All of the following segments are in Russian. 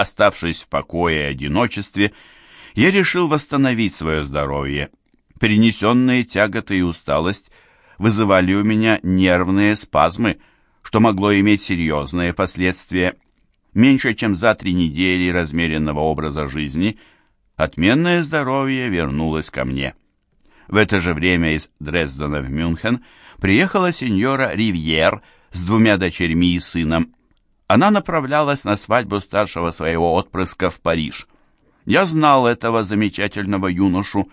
Оставшись в покое и одиночестве, я решил восстановить свое здоровье. Перенесенные тяготы и усталость вызывали у меня нервные спазмы, что могло иметь серьезные последствия. Меньше чем за три недели размеренного образа жизни отменное здоровье вернулось ко мне. В это же время из Дрездена в Мюнхен приехала сеньора Ривьер с двумя дочерьми и сыном. Она направлялась на свадьбу старшего своего отпрыска в Париж. Я знал этого замечательного юношу.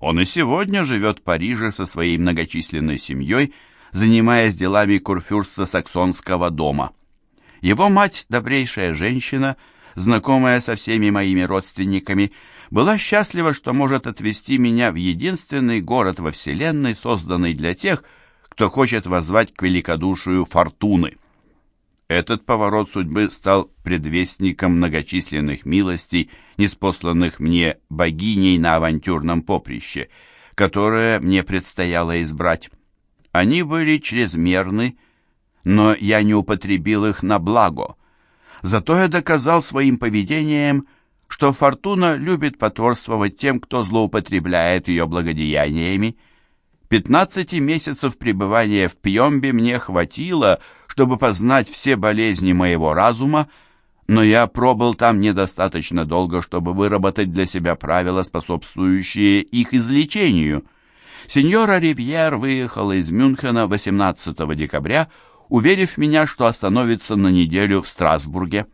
Он и сегодня живет в Париже со своей многочисленной семьей, занимаясь делами курфюрста Саксонского дома. Его мать, добрейшая женщина, знакомая со всеми моими родственниками, была счастлива, что может отвезти меня в единственный город во Вселенной, созданный для тех, кто хочет воззвать к великодушию фортуны. Этот поворот судьбы стал предвестником многочисленных милостей, неспосланных мне богиней на авантюрном поприще, которое мне предстояло избрать. Они были чрезмерны, но я не употребил их на благо. Зато я доказал своим поведением, что фортуна любит потворствовать тем, кто злоупотребляет ее благодеяниями. Пятнадцати месяцев пребывания в Пьембе мне хватило, чтобы познать все болезни моего разума, но я пробыл там недостаточно долго, чтобы выработать для себя правила, способствующие их излечению. Сеньора Ривьер выехала из Мюнхена 18 декабря, уверив меня, что остановится на неделю в Страсбурге.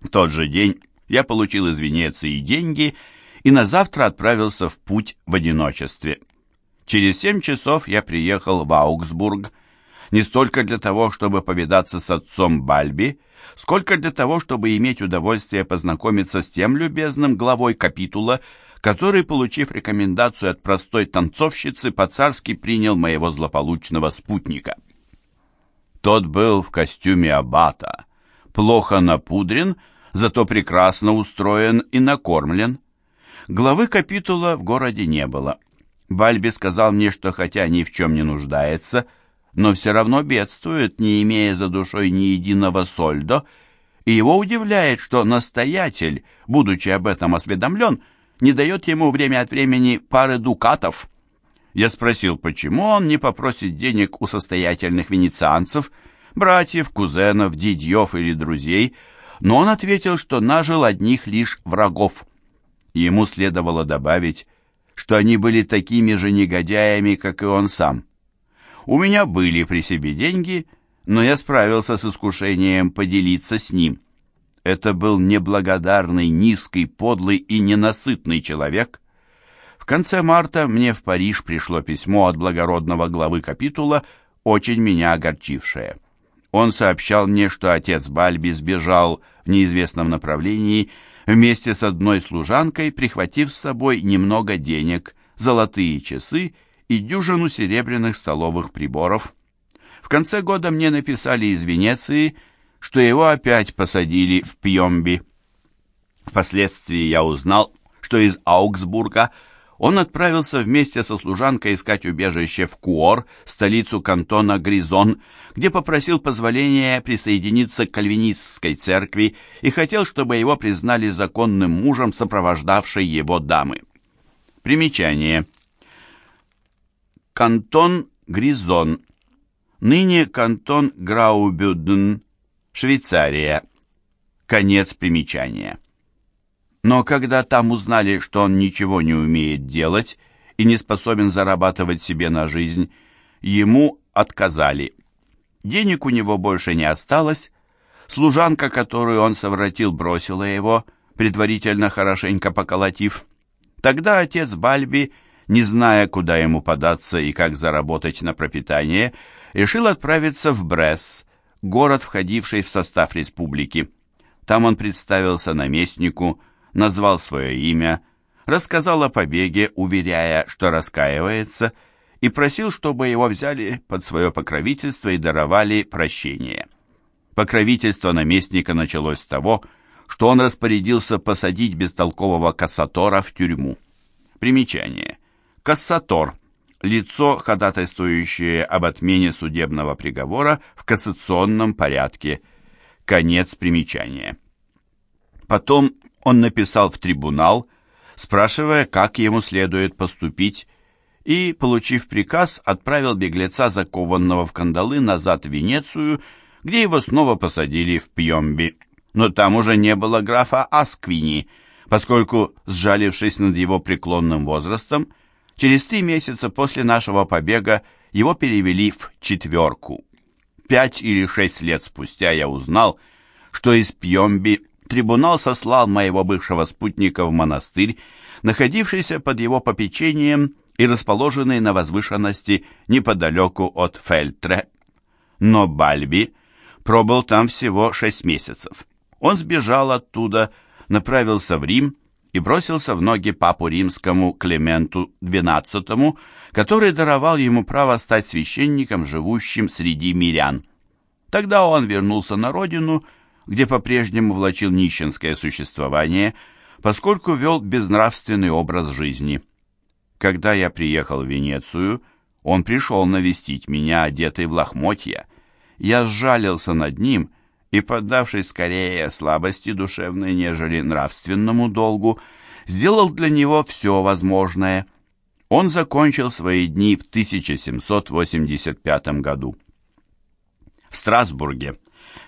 В тот же день я получил из Венеции деньги и на завтра отправился в путь в одиночестве. Через семь часов я приехал в Аугсбург, не столько для того, чтобы повидаться с отцом Бальби, сколько для того, чтобы иметь удовольствие познакомиться с тем любезным главой капитула, который, получив рекомендацию от простой танцовщицы, по-царски принял моего злополучного спутника. Тот был в костюме аббата, плохо напудрен, зато прекрасно устроен и накормлен. Главы капитула в городе не было. Бальби сказал мне, что хотя ни в чем не нуждается, но все равно бедствует, не имея за душой ни единого сольдо, и его удивляет, что настоятель, будучи об этом осведомлен, не дает ему время от времени пары дукатов. Я спросил, почему он не попросит денег у состоятельных венецианцев, братьев, кузенов, дядьев или друзей, но он ответил, что нажил одних лишь врагов. Ему следовало добавить, что они были такими же негодяями, как и он сам. У меня были при себе деньги, но я справился с искушением поделиться с ним. Это был неблагодарный, низкий, подлый и ненасытный человек. В конце марта мне в Париж пришло письмо от благородного главы капитула, очень меня огорчившее. Он сообщал мне, что отец Бальби сбежал в неизвестном направлении вместе с одной служанкой, прихватив с собой немного денег, золотые часы и дюжину серебряных столовых приборов. В конце года мне написали из Венеции, что его опять посадили в Пьемби. Впоследствии я узнал, что из Аугсбурга он отправился вместе со служанкой искать убежище в Куор, столицу кантона Гризон, где попросил позволения присоединиться к кальвинистской церкви и хотел, чтобы его признали законным мужем сопровождавшей его дамы. Примечание. Кантон Гризон. Ныне кантон Граубюден, Швейцария. Конец примечания. Но когда там узнали, что он ничего не умеет делать и не способен зарабатывать себе на жизнь, ему отказали. Денег у него больше не осталось, служанка, которую он совратил, бросила его, предварительно хорошенько поколотив. Тогда отец Бальби не зная, куда ему податься и как заработать на пропитание, решил отправиться в Бресс, город, входивший в состав республики. Там он представился наместнику, назвал свое имя, рассказал о побеге, уверяя, что раскаивается, и просил, чтобы его взяли под свое покровительство и даровали прощение. Покровительство наместника началось с того, что он распорядился посадить бестолкового кассатора в тюрьму. Примечание. Кассатор – лицо, ходатайствующее об отмене судебного приговора в кассационном порядке. Конец примечания. Потом он написал в трибунал, спрашивая, как ему следует поступить, и, получив приказ, отправил беглеца, закованного в кандалы, назад в Венецию, где его снова посадили в Пьемби. Но там уже не было графа Асквини, поскольку, сжалившись над его преклонным возрастом, через три месяца после нашего побега его перевели в четверку. Пять или шесть лет спустя я узнал, что из Пьемби трибунал сослал моего бывшего спутника в монастырь, находившийся под его попечением и расположенный на возвышенности неподалеку от Фельтре. Но Бальби пробыл там всего шесть месяцев. Он сбежал оттуда, направился в Рим и бросился в ноги папу римскому Клименту XII, который даровал ему право стать священником, живущим среди мирян. Тогда он вернулся на родину, где по-прежнему влачил нищенское существование, поскольку вел безнравственный образ жизни. Когда я приехал в Венецию, он пришел навестить меня, одетый в лохмотья. Я сжалился над ним и, поддавшись скорее слабости душевной, нежели нравственному долгу, сделал для него все возможное. Он закончил свои дни в 1785 году. В Страсбурге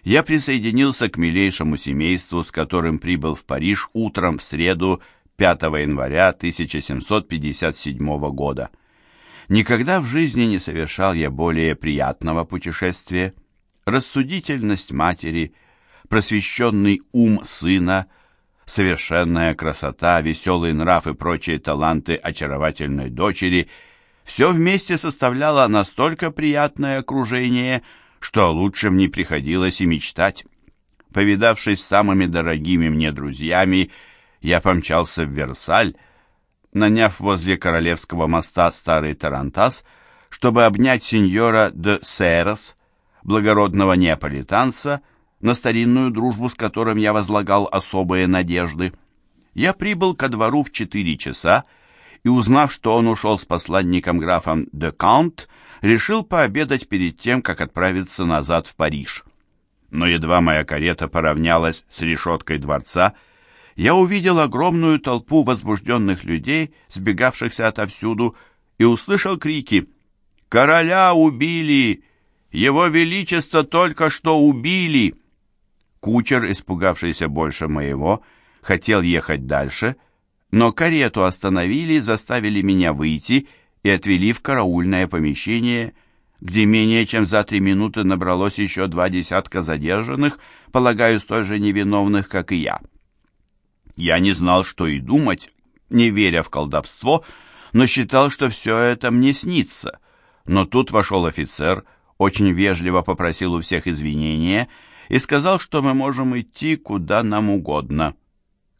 я присоединился к милейшему семейству, с которым прибыл в Париж утром в среду 5 января 1757 года. Никогда в жизни не совершал я более приятного путешествия. Рассудительность матери, просвещенный ум сына, совершенная красота, веселый нрав и прочие таланты очаровательной дочери – все вместе составляло настолько приятное окружение, что о лучшем не приходилось и мечтать. Повидавшись с самыми дорогими мне друзьями, я помчался в Версаль, наняв возле Королевского моста старый тарантас, чтобы обнять сеньора де Серос, благородного неаполитанца, на старинную дружбу, с которым я возлагал особые надежды. Я прибыл ко двору в четыре часа и, узнав, что он ушел с посланником графом де Каунт, решил пообедать перед тем, как отправиться назад в Париж. Но едва моя карета поравнялась с решеткой дворца, я увидел огромную толпу возбужденных людей, сбегавшихся отовсюду, и услышал крики «Короля убили! Его Величество только что убили!» Кучер, испугавшийся больше моего, хотел ехать дальше, но карету остановили, заставили меня выйти и отвели в караульное помещение, где менее чем за три минуты набралось еще два десятка задержанных, полагаю, столь же невиновных, как и я. Я не знал, что и думать, не веря в колдовство, но считал, что все это мне снится. Но тут вошел офицер, очень вежливо попросил у всех извинения и сказал, что мы можем идти куда нам угодно.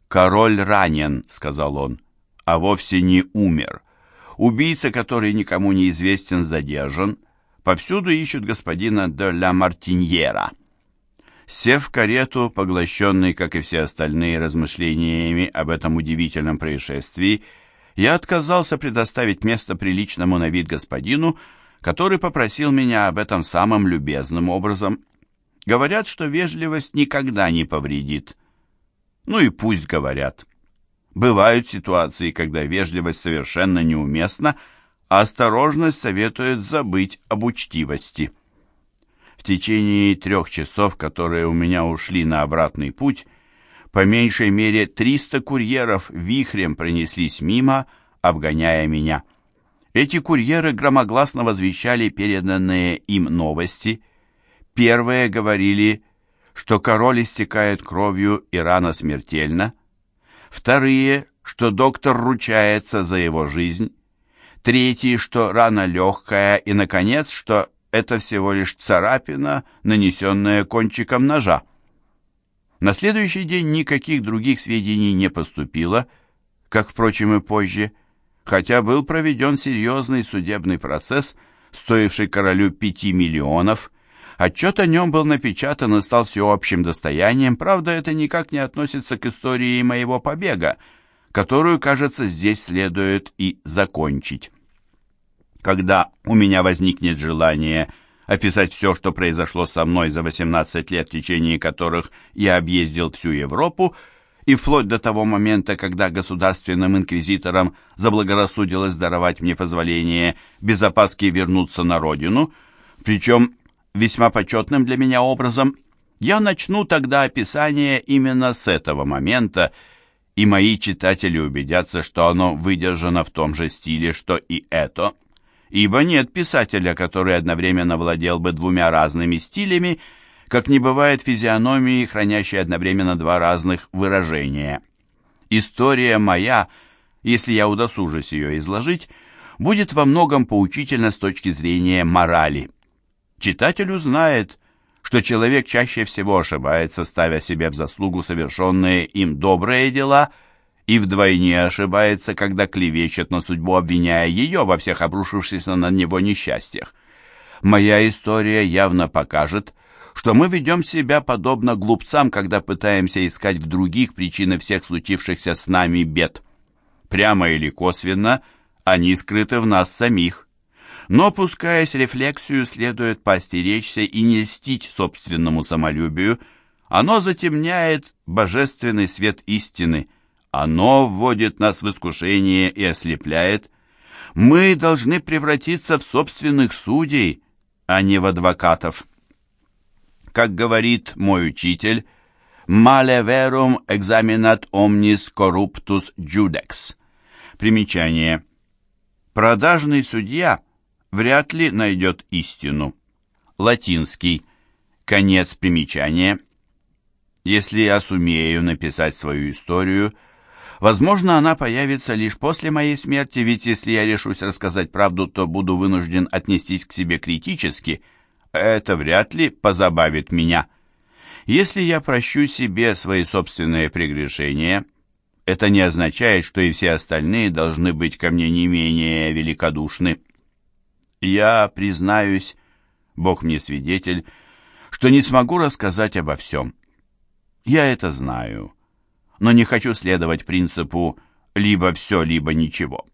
«Король ранен», — сказал он, — «а вовсе не умер». Убийца, который никому не известен, задержан. Повсюду ищут господина де ла Мартиньера. Сев в карету, поглощенный, как и все остальные, размышлениями об этом удивительном происшествии, я отказался предоставить место приличному на вид господину, который попросил меня об этом самым любезным образом. Говорят, что вежливость никогда не повредит. Ну и пусть говорят. Бывают ситуации, когда вежливость совершенно неуместна, а осторожность советует забыть об учтивости. В течение трех часов, которые у меня ушли на обратный путь, по меньшей мере 300 курьеров вихрем пронеслись мимо, обгоняя меня. Эти курьеры громогласно возвещали переданные им новости. Первые говорили, что король истекает кровью и рана смертельна, Вторые, что доктор ручается за его жизнь. Третьи, что рана легкая. И, наконец, что это всего лишь царапина, нанесенная кончиком ножа. На следующий день никаких других сведений не поступило, как, впрочем, и позже, хотя был проведен серьезный судебный процесс, стоивший королю пяти миллионов, Отчет о нем был напечатан и стал всеобщим достоянием, правда, это никак не относится к истории моего побега, которую, кажется, здесь следует и закончить. Когда у меня возникнет желание описать все, что произошло со мной за 18 лет, в течение которых я объездил всю Европу, и вплоть до того момента, когда государственным инквизиторам заблагорассудилось даровать мне позволение без опаски вернуться на родину, причем весьма почетным для меня образом, я начну тогда описание именно с этого момента, и мои читатели убедятся, что оно выдержано в том же стиле, что и это, ибо нет писателя, который одновременно владел бы двумя разными стилями, как не бывает физиономии, хранящей одновременно два разных выражения. История моя, если я удосужусь ее изложить, будет во многом поучительна с точки зрения морали. Читатель узнает, что человек чаще всего ошибается, ставя себе в заслугу совершенные им добрые дела, и вдвойне ошибается, когда клевещет на судьбу, обвиняя ее во всех обрушившихся на него несчастьях. Моя история явно покажет, что мы ведем себя подобно глупцам, когда пытаемся искать в других причины всех случившихся с нами бед. Прямо или косвенно они скрыты в нас самих. Но, пускаясь рефлексию, следует постеречься и не льстить собственному самолюбию. Оно затемняет божественный свет истины. Оно вводит нас в искушение и ослепляет. Мы должны превратиться в собственных судей, а не в адвокатов. Как говорит мой учитель, «Male verum examinat omnis corruptus judex». Примечание. Продажный судья вряд ли найдет истину. Латинский. Конец примечания. Если я сумею написать свою историю, возможно, она появится лишь после моей смерти, ведь если я решусь рассказать правду, то буду вынужден отнестись к себе критически – это вряд ли позабавит меня. Если я прощу себе свои собственные прегрешения, это не означает, что и все остальные должны быть ко мне не менее великодушны. Я признаюсь, Бог мне свидетель, что не смогу рассказать обо всем. Я это знаю, но не хочу следовать принципу «либо все, либо ничего».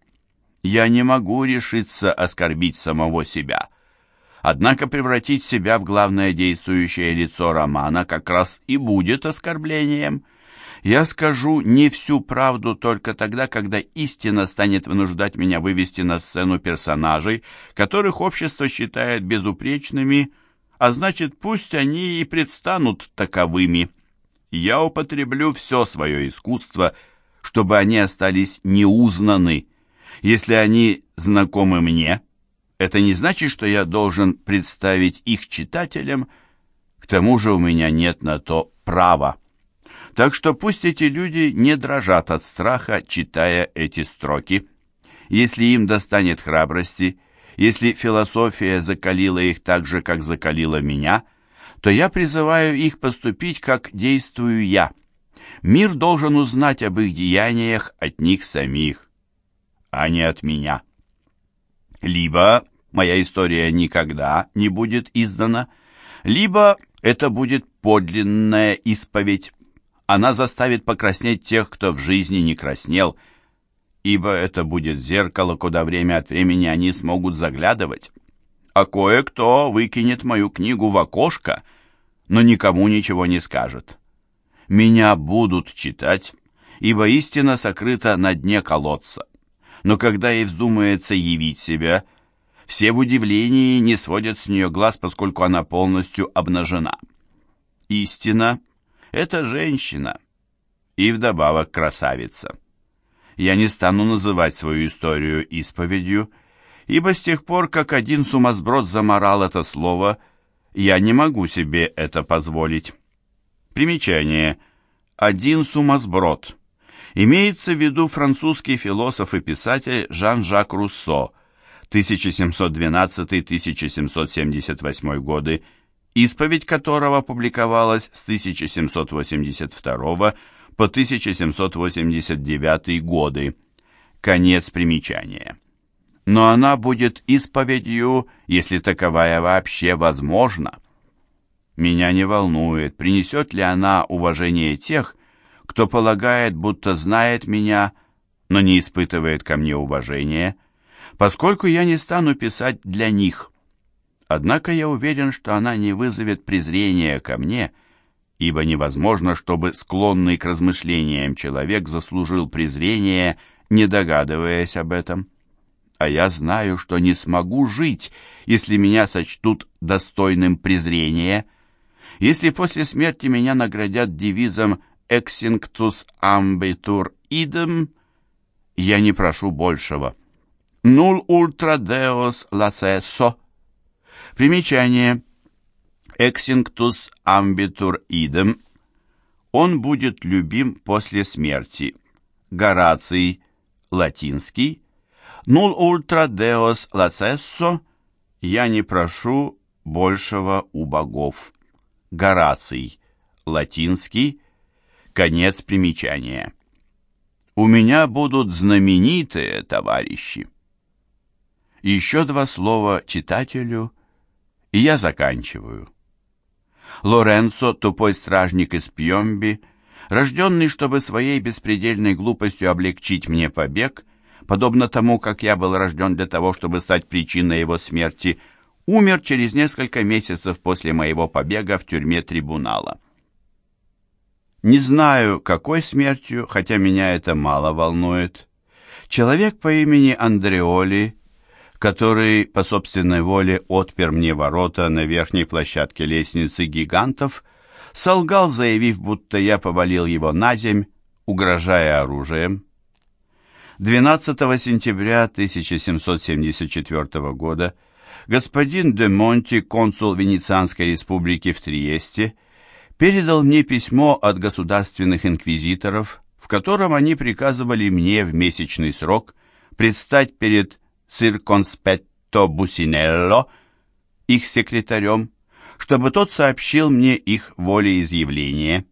Я не могу решиться оскорбить самого себя. Однако превратить себя в главное действующее лицо романа как раз и будет оскорблением. Я скажу не всю правду только тогда, когда истина станет вынуждать меня вывести на сцену персонажей, которых общество считает безупречными, а значит, пусть они и предстанут таковыми. Я употреблю все свое искусство, чтобы они остались неузнаны. Если они знакомы мне, это не значит, что я должен представить их читателям, к тому же у меня нет на то права. Так что пусть эти люди не дрожат от страха, читая эти строки. Если им достанет храбрости, если философия закалила их так же, как закалила меня, то я призываю их поступить, как действую я. Мир должен узнать об их деяниях от них самих, а не от меня либо моя история никогда не будет издана, либо это будет подлинная исповедь. Она заставит покраснеть тех, кто в жизни не краснел, ибо это будет зеркало, куда время от времени они смогут заглядывать. А кое-кто выкинет мою книгу в окошко, но никому ничего не скажет. Меня будут читать, ибо истина сокрыта на дне колодца но когда ей вздумается явить себя, все в удивлении не сводят с нее глаз, поскольку она полностью обнажена. Истина — это женщина, и вдобавок красавица. Я не стану называть свою историю исповедью, ибо с тех пор, как один сумасброд заморал это слово, я не могу себе это позволить. Примечание. Один сумасброд. Имеется в виду французский философ и писатель Жан-Жак Руссо, 1712-1778 годы, исповедь которого публиковалась с 1782 по 1789 годы. Конец примечания. Но она будет исповедью, если таковая вообще возможна. Меня не волнует, принесет ли она уважение тех, кто полагает, будто знает меня, но не испытывает ко мне уважения, поскольку я не стану писать для них. Однако я уверен, что она не вызовет презрения ко мне, ибо невозможно, чтобы склонный к размышлениям человек заслужил презрение, не догадываясь об этом. А я знаю, что не смогу жить, если меня сочтут достойным презрения. Если после смерти меня наградят девизом «Extinctus ambitur idem», я не прошу большего. «Nul ultra deos lacesso». Примечание. «Extinctus ambitur idem». Он будет любим после смерти. Гораций, латинский. «Nul ultra deos lacesso» «Я не прошу большего у богов». Гораций, латинский, конец примечания. У меня будут знаменитые товарищи. Еще два слова читателю, и я заканчиваю. Лоренцо, тупой стражник из Пьемби, рожденный, чтобы своей беспредельной глупостью облегчить мне побег, подобно тому, как я был рожден для того, чтобы стать причиной его смерти, умер через несколько месяцев после моего побега в тюрьме трибунала. Не знаю, какой смертью, хотя меня это мало волнует. Человек по имени Андреоли, который по собственной воле отпер мне ворота на верхней площадке лестницы гигантов, солгал, заявив, будто я повалил его на земь, угрожая оружием. 12 сентября 1774 года господин де Монти, консул Венецианской республики в Триесте, передал мне письмо от государственных инквизиторов, в котором они приказывали мне в месячный срок предстать перед Цирконспетто Бусинелло, их секретарем, чтобы тот сообщил мне их волеизъявление.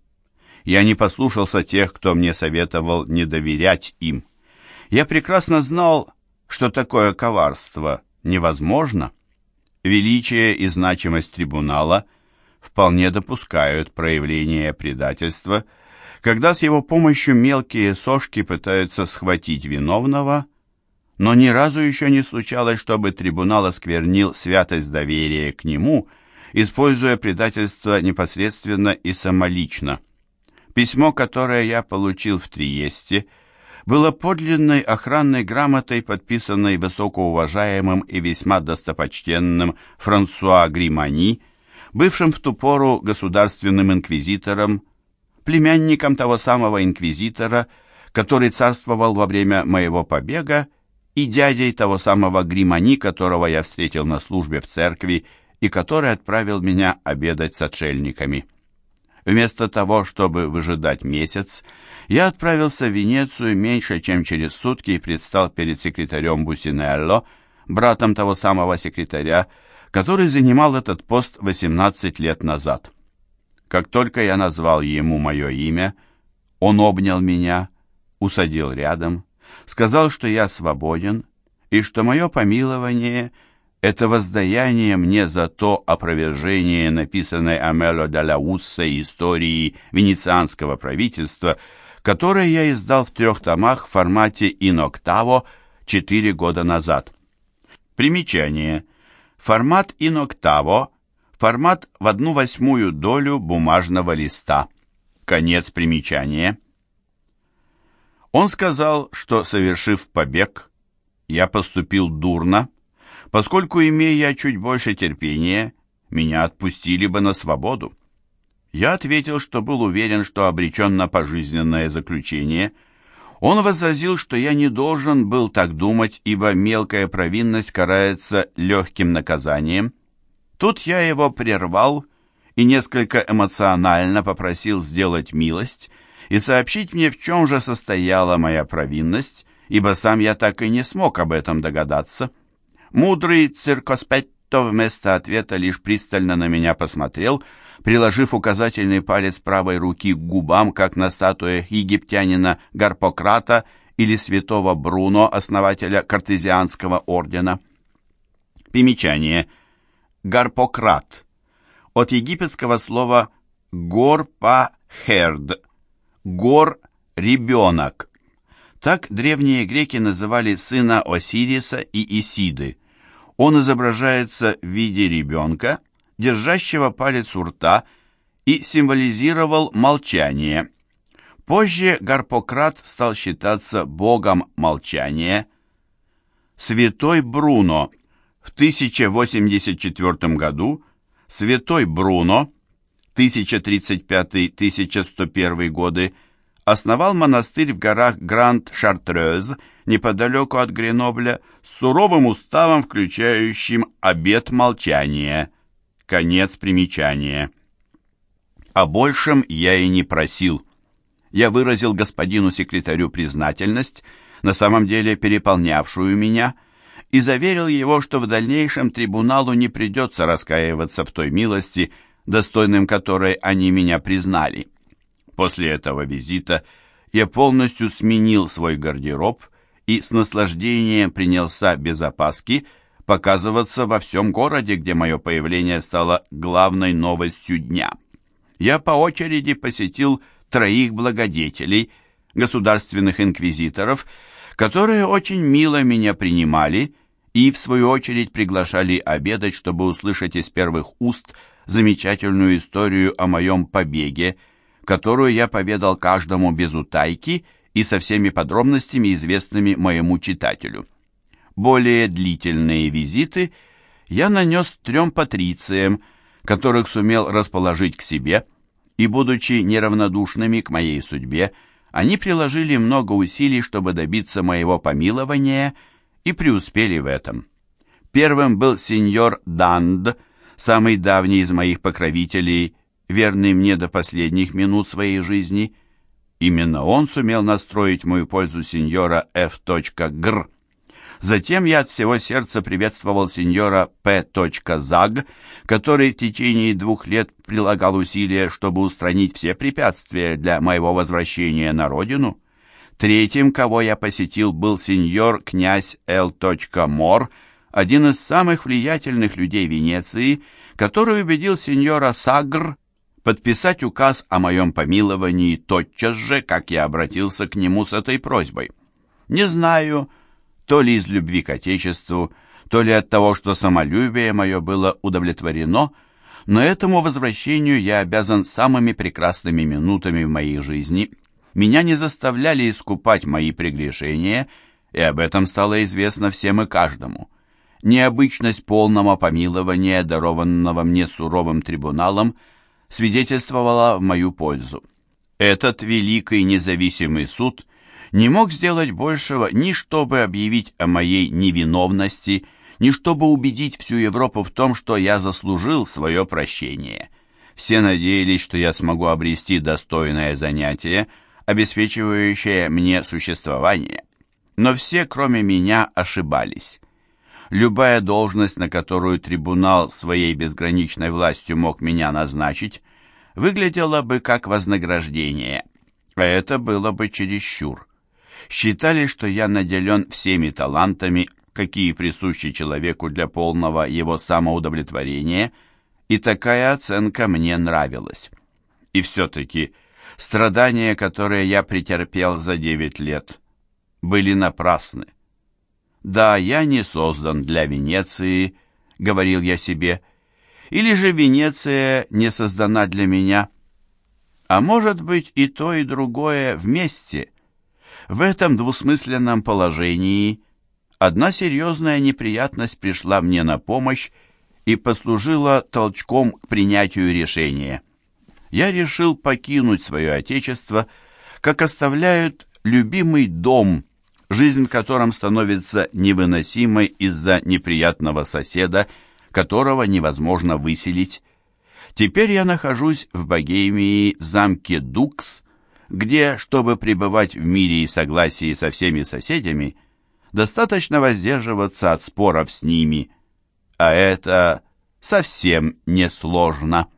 Я не послушался тех, кто мне советовал не доверять им. Я прекрасно знал, что такое коварство невозможно. Величие и значимость трибунала вполне допускают проявление предательства, когда с его помощью мелкие сошки пытаются схватить виновного, но ни разу еще не случалось, чтобы трибунал осквернил святость доверия к нему, используя предательство непосредственно и самолично. Письмо, которое я получил в Триесте – было подлинной охранной грамотой, подписанной высокоуважаемым и весьма достопочтенным Франсуа Гримани, бывшим в ту пору государственным инквизитором, племянником того самого инквизитора, который царствовал во время моего побега, и дядей того самого Гримани, которого я встретил на службе в церкви и который отправил меня обедать с отшельниками. Вместо того, чтобы выжидать месяц, я отправился в Венецию меньше, чем через сутки и предстал перед секретарем Бусинелло, братом того самого секретаря, который занимал этот пост 18 лет назад. Как только я назвал ему мое имя, он обнял меня, усадил рядом, сказал, что я свободен и что мое помилование — это воздаяние мне за то опровержение, написанной Амело де ла истории венецианского правительства — который я издал в трех томах в формате иноктаво четыре года назад. Примечание. Формат иноктаво – формат в одну восьмую долю бумажного листа. Конец примечания. Он сказал, что, совершив побег, я поступил дурно, поскольку, имея чуть больше терпения, меня отпустили бы на свободу. Я ответил, что был уверен, что обречен на пожизненное заключение. Он возразил, что я не должен был так думать, ибо мелкая провинность карается легким наказанием. Тут я его прервал и несколько эмоционально попросил сделать милость и сообщить мне, в чем же состояла моя провинность, ибо сам я так и не смог об этом догадаться. Мудрый циркоспетто вместо ответа лишь пристально на меня посмотрел — приложив указательный палец правой руки к губам, как на статуях египтянина Гарпократа или святого Бруно, основателя картезианского ордена. Примечание. Гарпократ. От египетского слова «горпахерд» – «гор-ребенок». Так древние греки называли сына Осириса и Исиды. Он изображается в виде ребенка – держащего палец у рта и символизировал молчание. Позже Гарпократ стал считаться богом молчания. Святой Бруно в 1084 году святой Бруно 1035-1101 годы основал монастырь в горах Гранд-Шартрез, неподалеку от Гренобля, с суровым уставом, включающим обет молчания. Конец примечания. О большем я и не просил. Я выразил господину секретарю признательность, на самом деле переполнявшую меня, и заверил его, что в дальнейшем трибуналу не придется раскаиваться в той милости, достойным которой они меня признали. После этого визита я полностью сменил свой гардероб и с наслаждением принялся без опаски показываться во всем городе, где мое появление стало главной новостью дня. Я по очереди посетил троих благодетелей, государственных инквизиторов, которые очень мило меня принимали и, в свою очередь, приглашали обедать, чтобы услышать из первых уст замечательную историю о моем побеге, которую я поведал каждому без утайки и со всеми подробностями, известными моему читателю. Более длительные визиты я нанес трем патрициям, которых сумел расположить к себе, и, будучи неравнодушными к моей судьбе, они приложили много усилий, чтобы добиться моего помилования, и преуспели в этом. Первым был сеньор Данд, самый давний из моих покровителей, верный мне до последних минут своей жизни. Именно он сумел настроить мою пользу сеньора F. Гр. Затем я от всего сердца приветствовал сеньора П. Заг, который в течение двух лет прилагал усилия, чтобы устранить все препятствия для моего возвращения на родину. Третьим, кого я посетил, был сеньор князь Л. Мор, один из самых влиятельных людей Венеции, который убедил сеньора Сагр подписать указ о моем помиловании тотчас же, как я обратился к нему с этой просьбой. Не знаю, то ли из любви к Отечеству, то ли от того, что самолюбие мое было удовлетворено, но этому возвращению я обязан самыми прекрасными минутами в моей жизни. Меня не заставляли искупать мои прегрешения, и об этом стало известно всем и каждому. Необычность полного помилования, дарованного мне суровым трибуналом, свидетельствовала в мою пользу. Этот великий независимый суд не мог сделать большего ни чтобы объявить о моей невиновности, ни чтобы убедить всю Европу в том, что я заслужил свое прощение. Все надеялись, что я смогу обрести достойное занятие, обеспечивающее мне существование. Но все, кроме меня, ошибались. Любая должность, на которую трибунал своей безграничной властью мог меня назначить, выглядела бы как вознаграждение, а это было бы чересчур. Считали, что я наделен всеми талантами, какие присущи человеку для полного его самоудовлетворения, и такая оценка мне нравилась. И все-таки страдания, которые я претерпел за девять лет, были напрасны. «Да, я не создан для Венеции», — говорил я себе, — «или же Венеция не создана для меня». А может быть и то, и другое вместе. В этом двусмысленном положении одна серьезная неприятность пришла мне на помощь и послужила толчком к принятию решения. Я решил покинуть свое отечество, как оставляют любимый дом – жизнь в котором становится невыносимой из-за неприятного соседа, которого невозможно выселить. Теперь я нахожусь в Богемии, замке Дукс, где, чтобы пребывать в мире и согласии со всеми соседями, достаточно воздерживаться от споров с ними, а это совсем несложно.